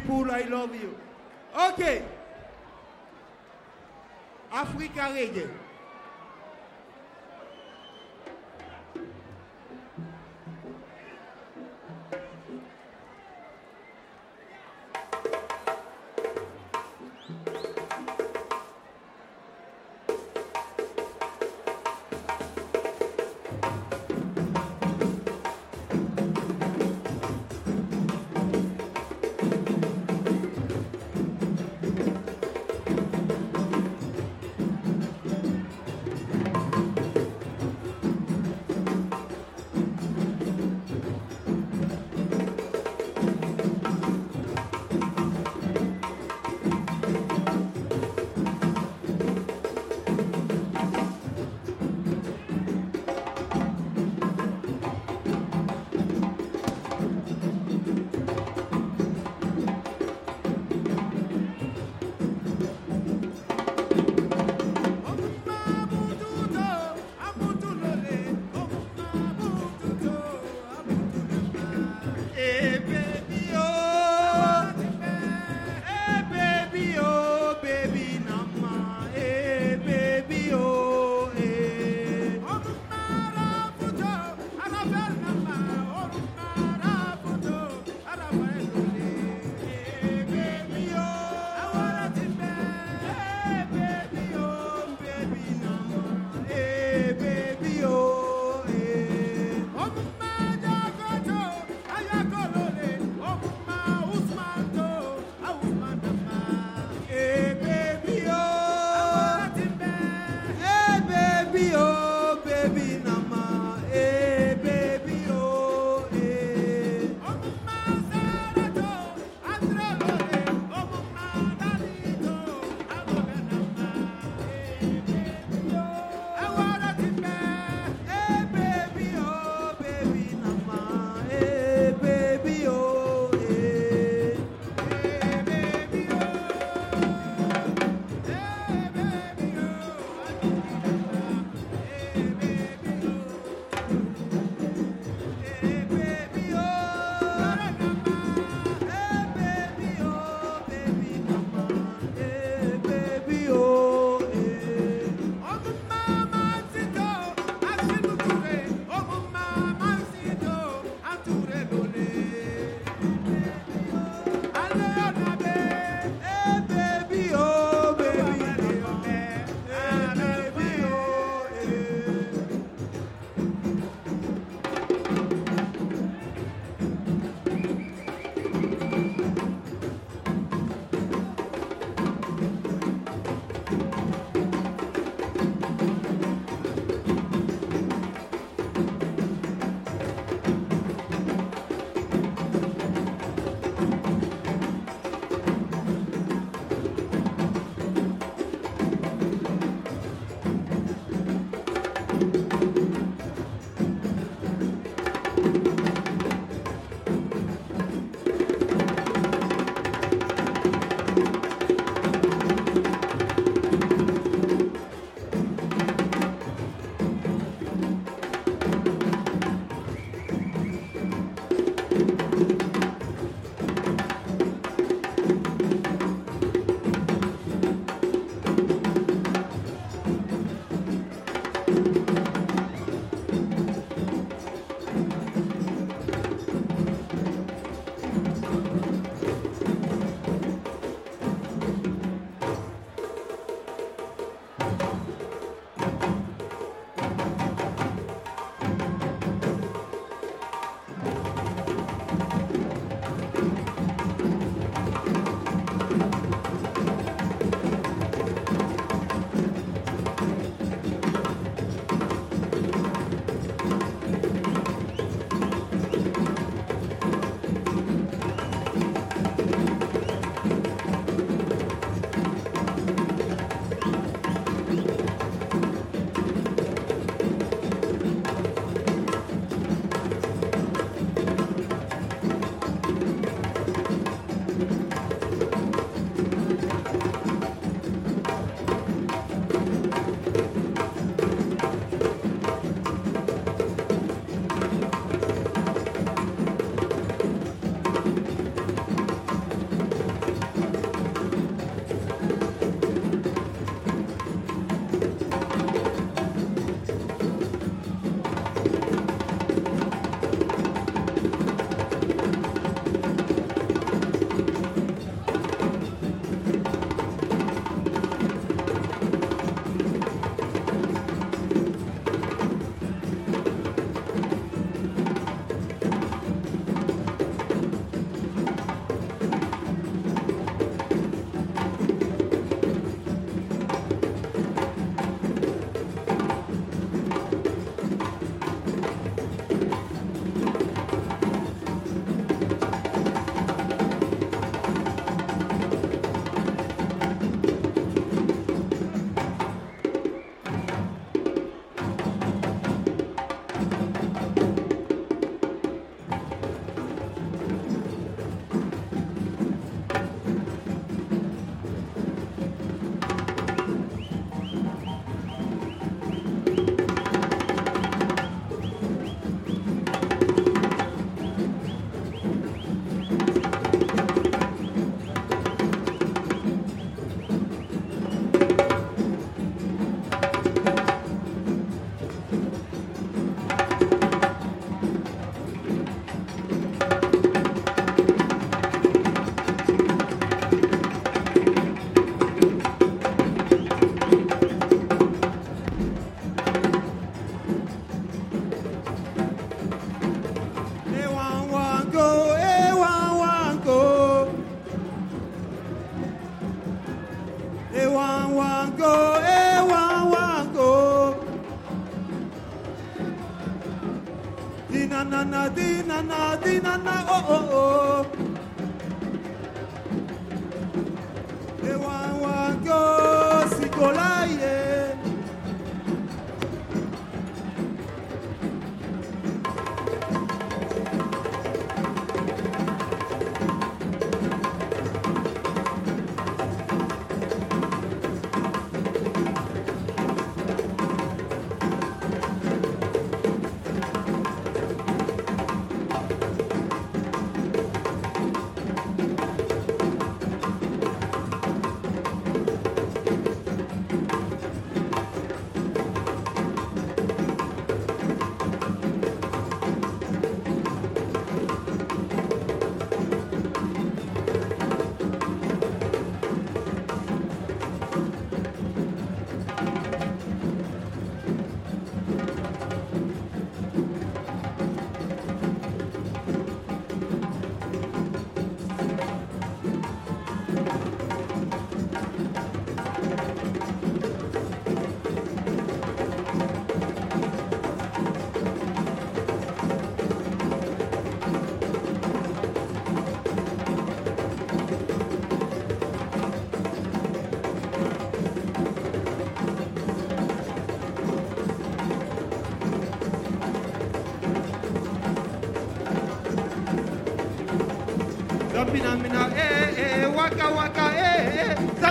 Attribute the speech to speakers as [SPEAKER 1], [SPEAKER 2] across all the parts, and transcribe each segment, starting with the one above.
[SPEAKER 1] people. I love you. Okay. Africa reggae.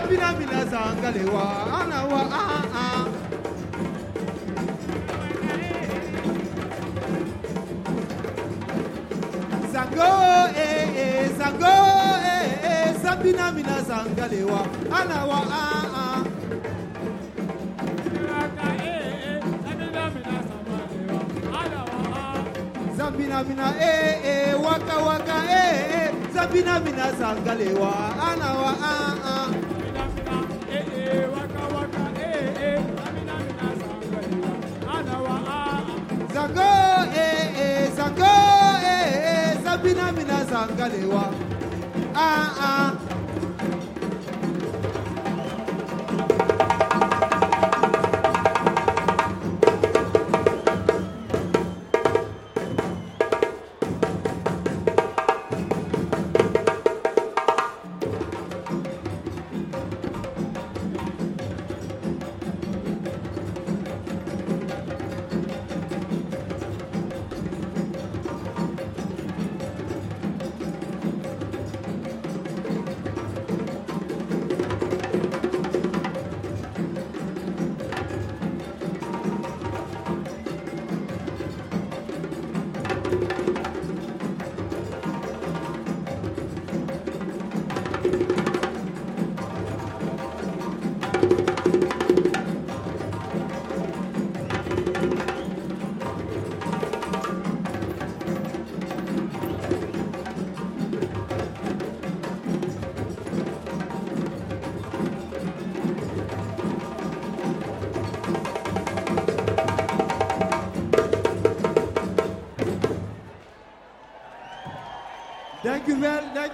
[SPEAKER 1] Eh Zapina mina zangalewa ana wa ah ah. Zango eh eh zango eh eh. Zapina mina zangalewa ana wa ah. Ah. Zambina mina eh eh. Waka waka eh eh. Zambina mina zangalewa ana wa ah ah bina zangalewa. Ah ah.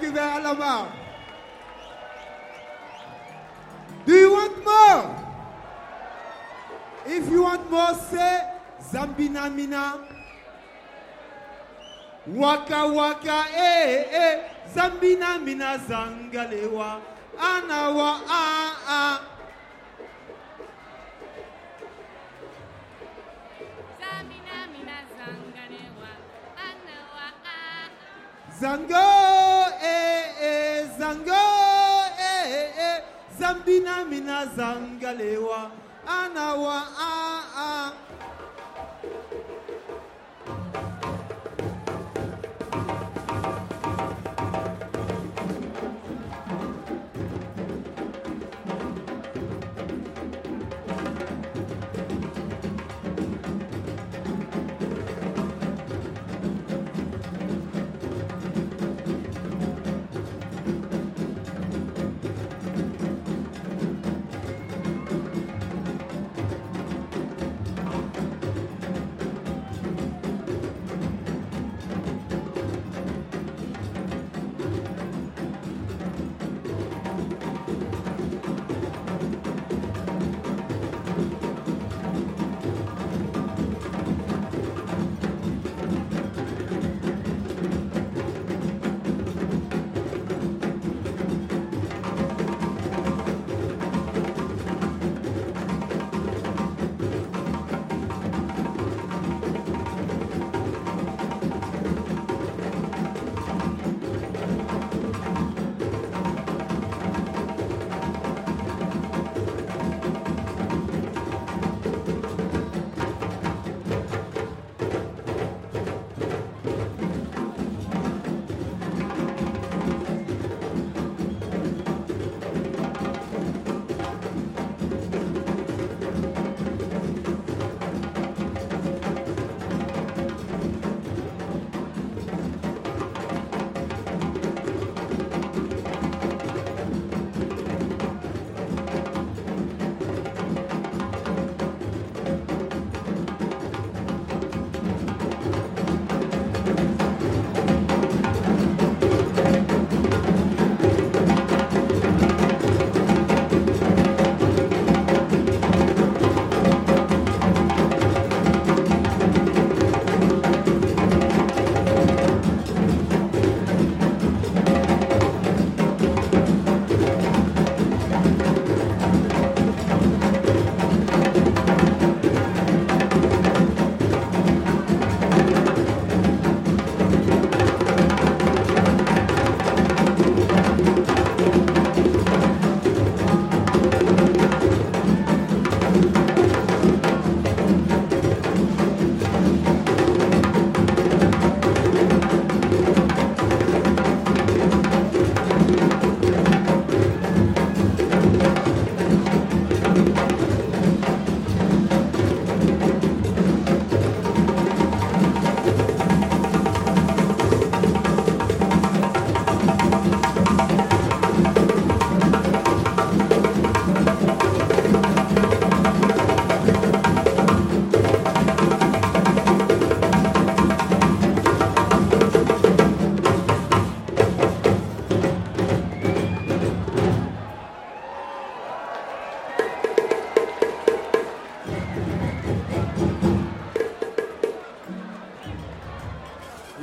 [SPEAKER 1] Dank u wel allemaal. Do you want more? If you want more, say Zambina Mina. Waka waka eh eh Zambina Mina Zangalewa Anawa ah
[SPEAKER 2] Mina
[SPEAKER 1] Zangalewa Anawa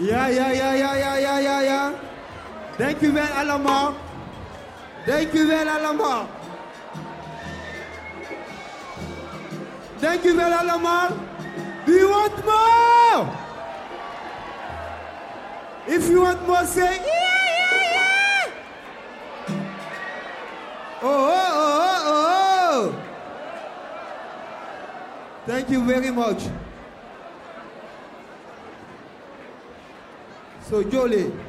[SPEAKER 1] ja, ja, ja, ja, ja, ja, ja. Dank u wel allemaal. Dank u wel allemaal. Dank u wel allemaal. Do you want more? If you want more, say yeah, yeah, yeah. Oh, oh, oh, oh, oh. Thank you very much. So, Jolie.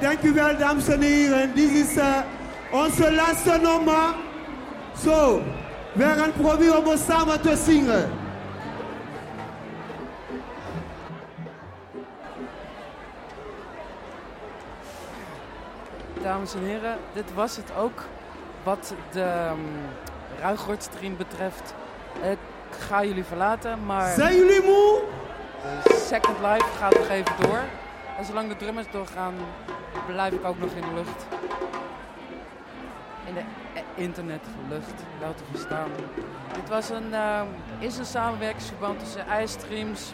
[SPEAKER 1] Oké, dankjewel dames en heren. Dit is uh, onze laatste nummer. Zo, we gaan proberen om samen te zingen.
[SPEAKER 3] Dames en heren, dit was het ook wat de um, stream betreft. Ik ga jullie verlaten, maar...
[SPEAKER 1] Zijn jullie moe?
[SPEAKER 3] Second Life gaat nog even door. En zolang de drummers doorgaan, blijf ik ook nog in de lucht. In de internetlucht, wel te verstaan. Dit was een, uh, is een samenwerkingsverband tussen iStreams,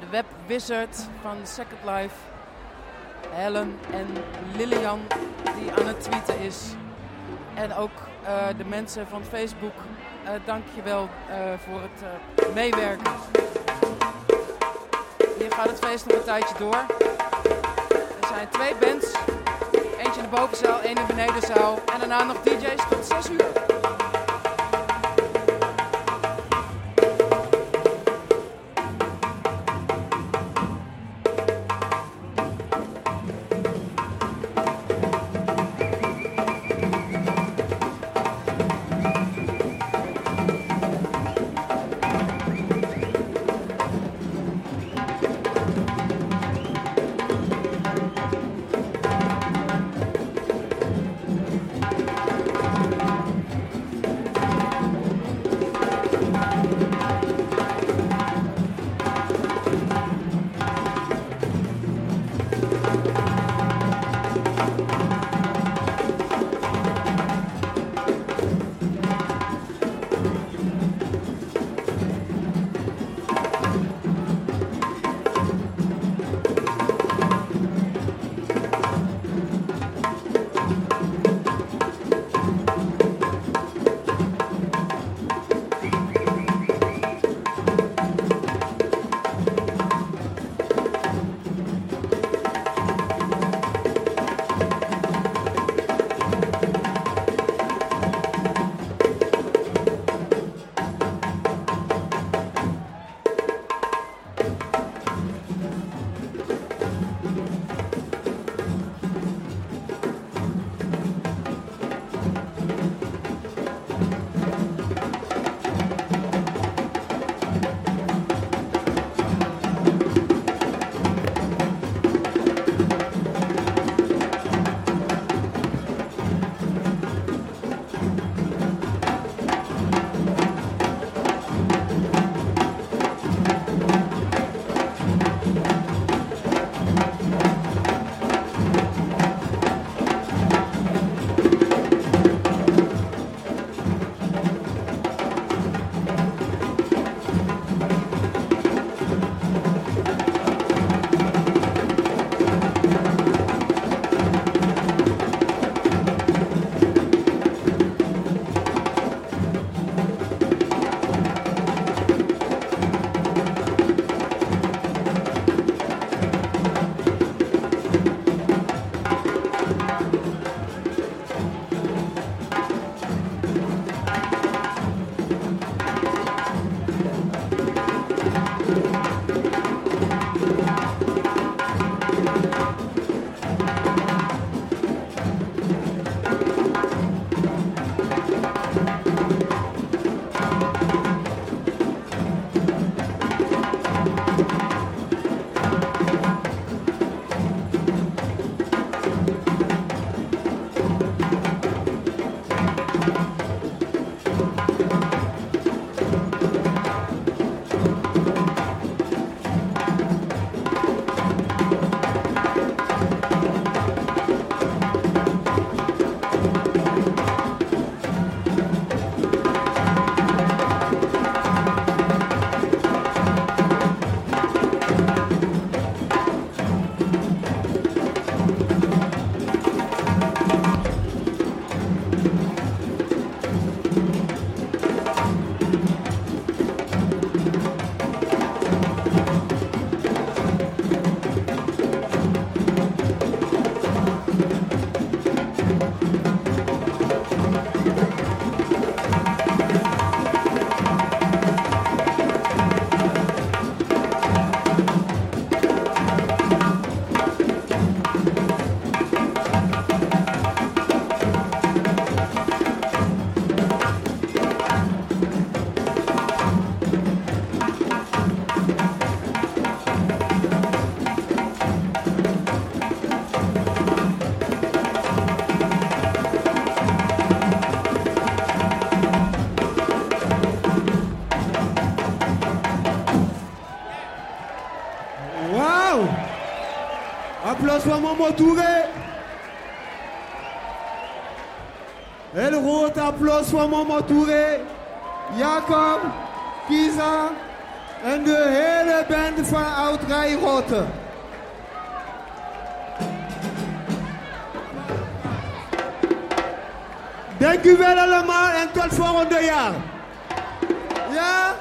[SPEAKER 3] de Web Wizard van Second Life, Helen en Lilian die aan het tweeten is. En ook uh, de mensen van Facebook, uh, dank je wel uh, voor het meewerken. Hier gaat het feest nog een tijdje door. Zijn twee bands. Eentje in de bovenzaal, één in de benedenzaal. En daarna nog DJ's tot 6 uur.
[SPEAKER 1] Momo Touré. Heel groot applaus voor Momo Touré. Jacob, Kisa en de hele band van Oud Rijrotte. Dank u wel allemaal en tot volgende jaar. Ja?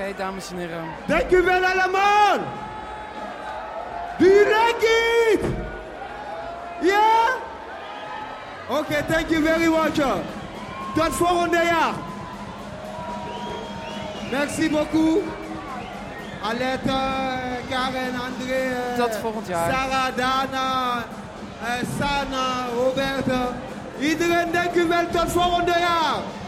[SPEAKER 3] Oké, dames en heren.
[SPEAKER 1] Dank u wel allemaal. It? Ja? Oké, thank you very much. Tot volgende jaar. Merci beaucoup. Alette, Karen, André.
[SPEAKER 3] Tot volgend jaar.
[SPEAKER 1] Sarah, Dana, eh, Sana, Roberta. Iedereen, dank u wel. Tot volgende jaar.